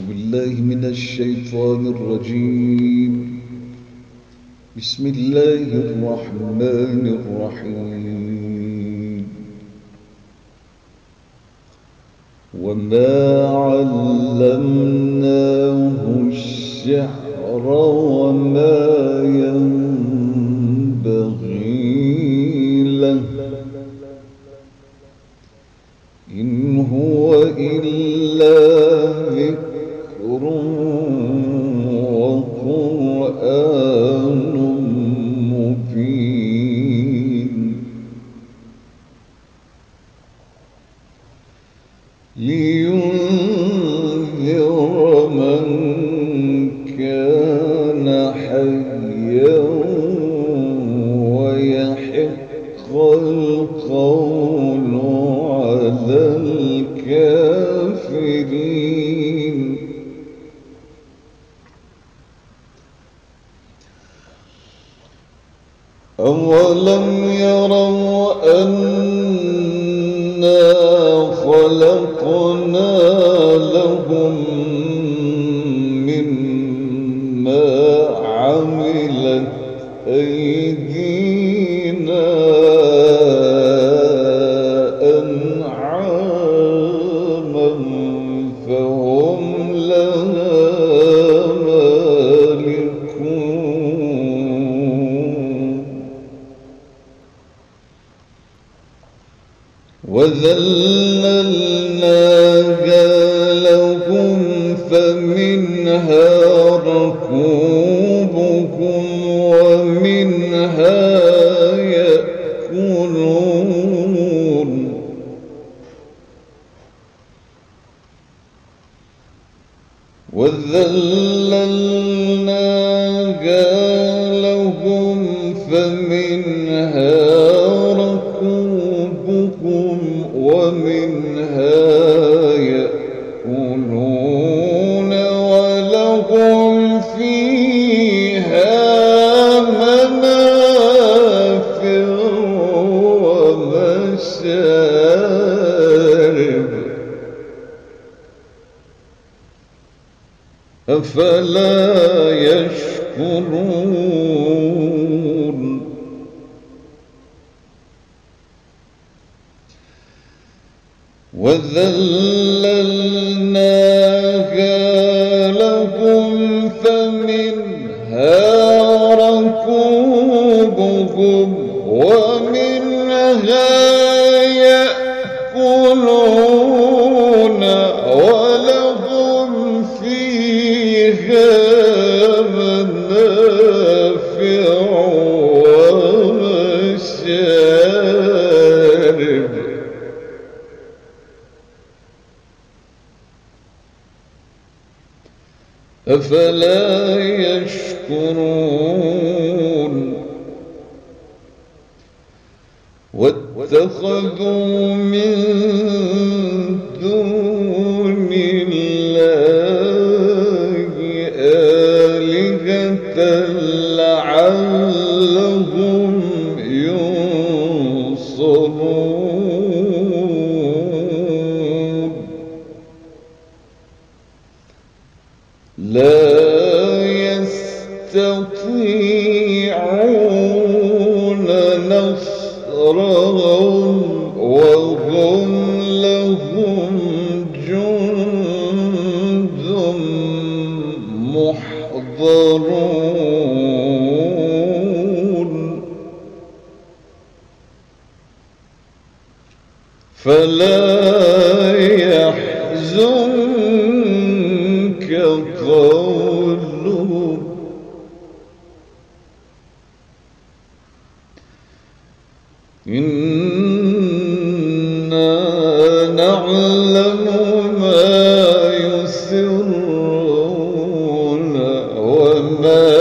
بالله من الشيطان الرجيم. بسم الله الرحمن الرحيم. وما علمناه الشعر وما ينبغي له إن هو إلا حيا وذللناها لهم فمنها ركوبكم ومنها يأكلون. وذللناها لهم فمنها أفلا يشكرون. وذللناها لهم فمنها ركوبهم ومنها يأكلون أفلا يشكرون؟ واتخذوا من دون الله آلهة لعلهم ينصرون. لا يستطيعون نصرهم وهم لهم جند محضرون. فلا ما يسرون وما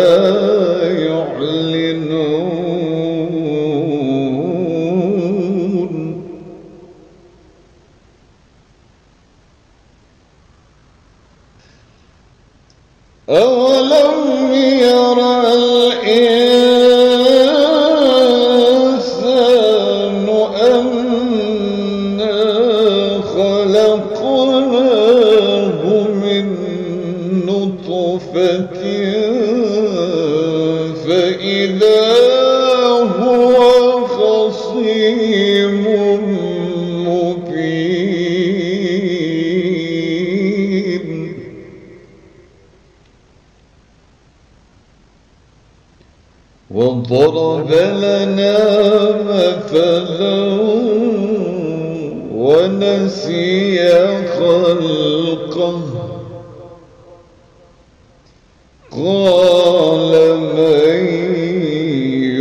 وضرب لنا مثلا ونسي خلقه. قال من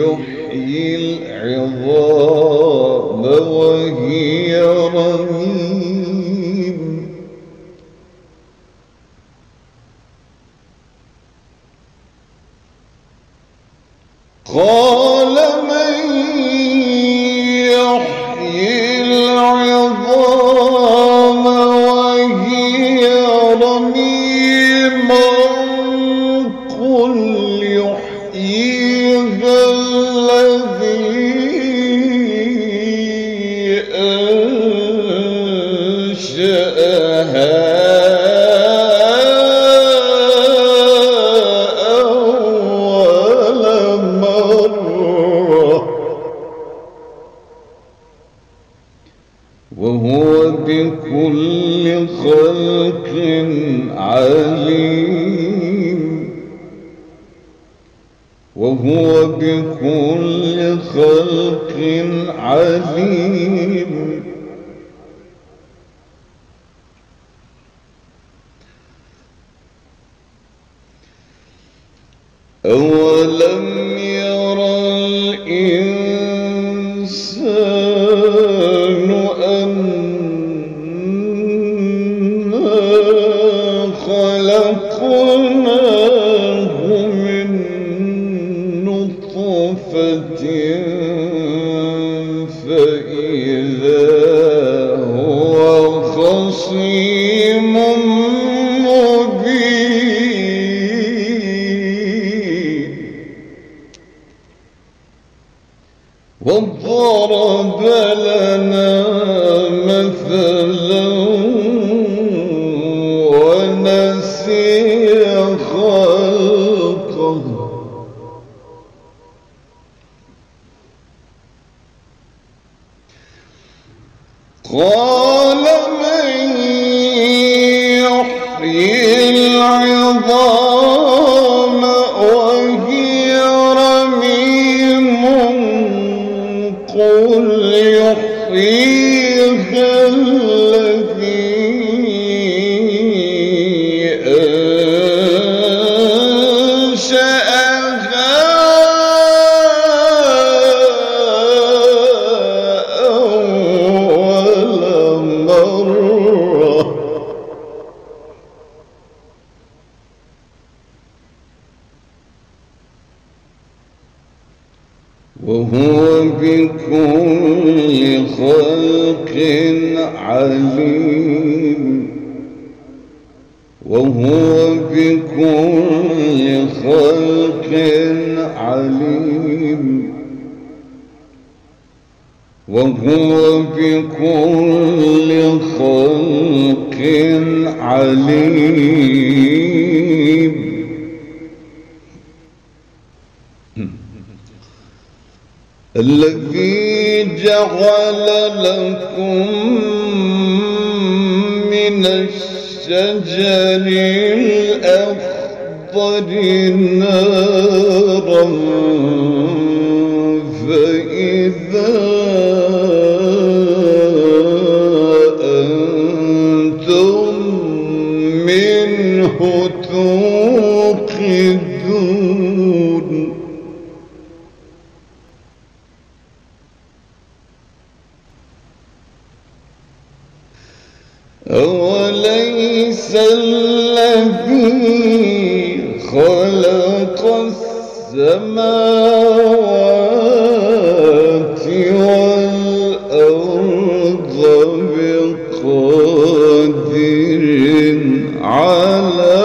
يحيي العظام وهي رميم. قال عليم وهو بكل خلق عليم. أولم وضرب لنا مثلا ونسي خلقه. قال من يحيي العظام بكل خلق عليم وهو بكل خلق عليم. الذي جعل لكم من الشجر نارا فإذا أنتم منه توقدون. أوليس السماوات والأرض بقادر على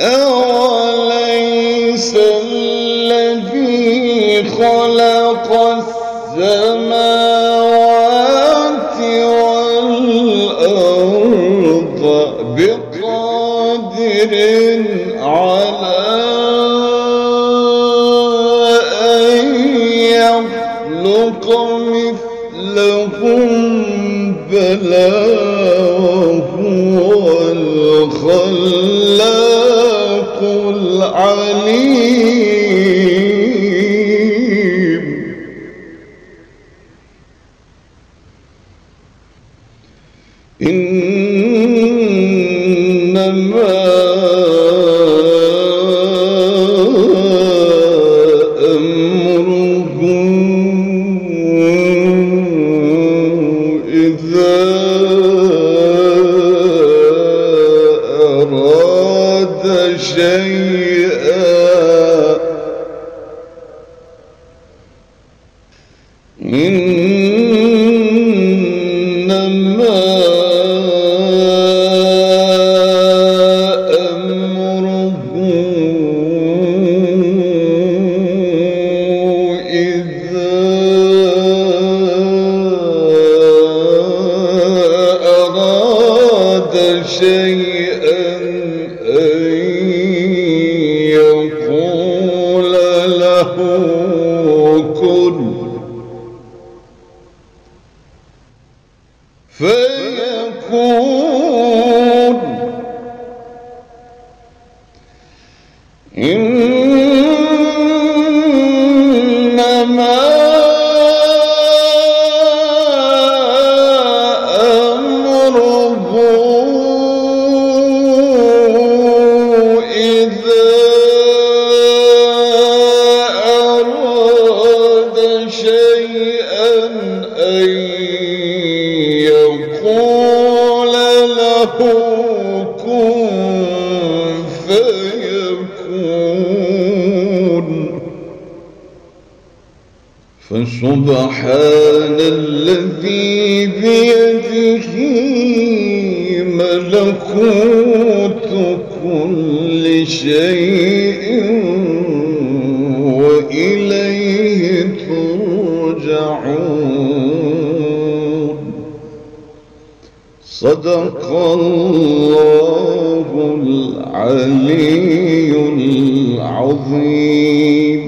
أوليس الذي خلق السماوات والأرض بقادر على أن يخلق مثلهم بلى وهو الخلاق فيكون. إنما أمره إذا بيده ملكوت كل شيء وإليه ترجعون. صدق الله العلي العظيم.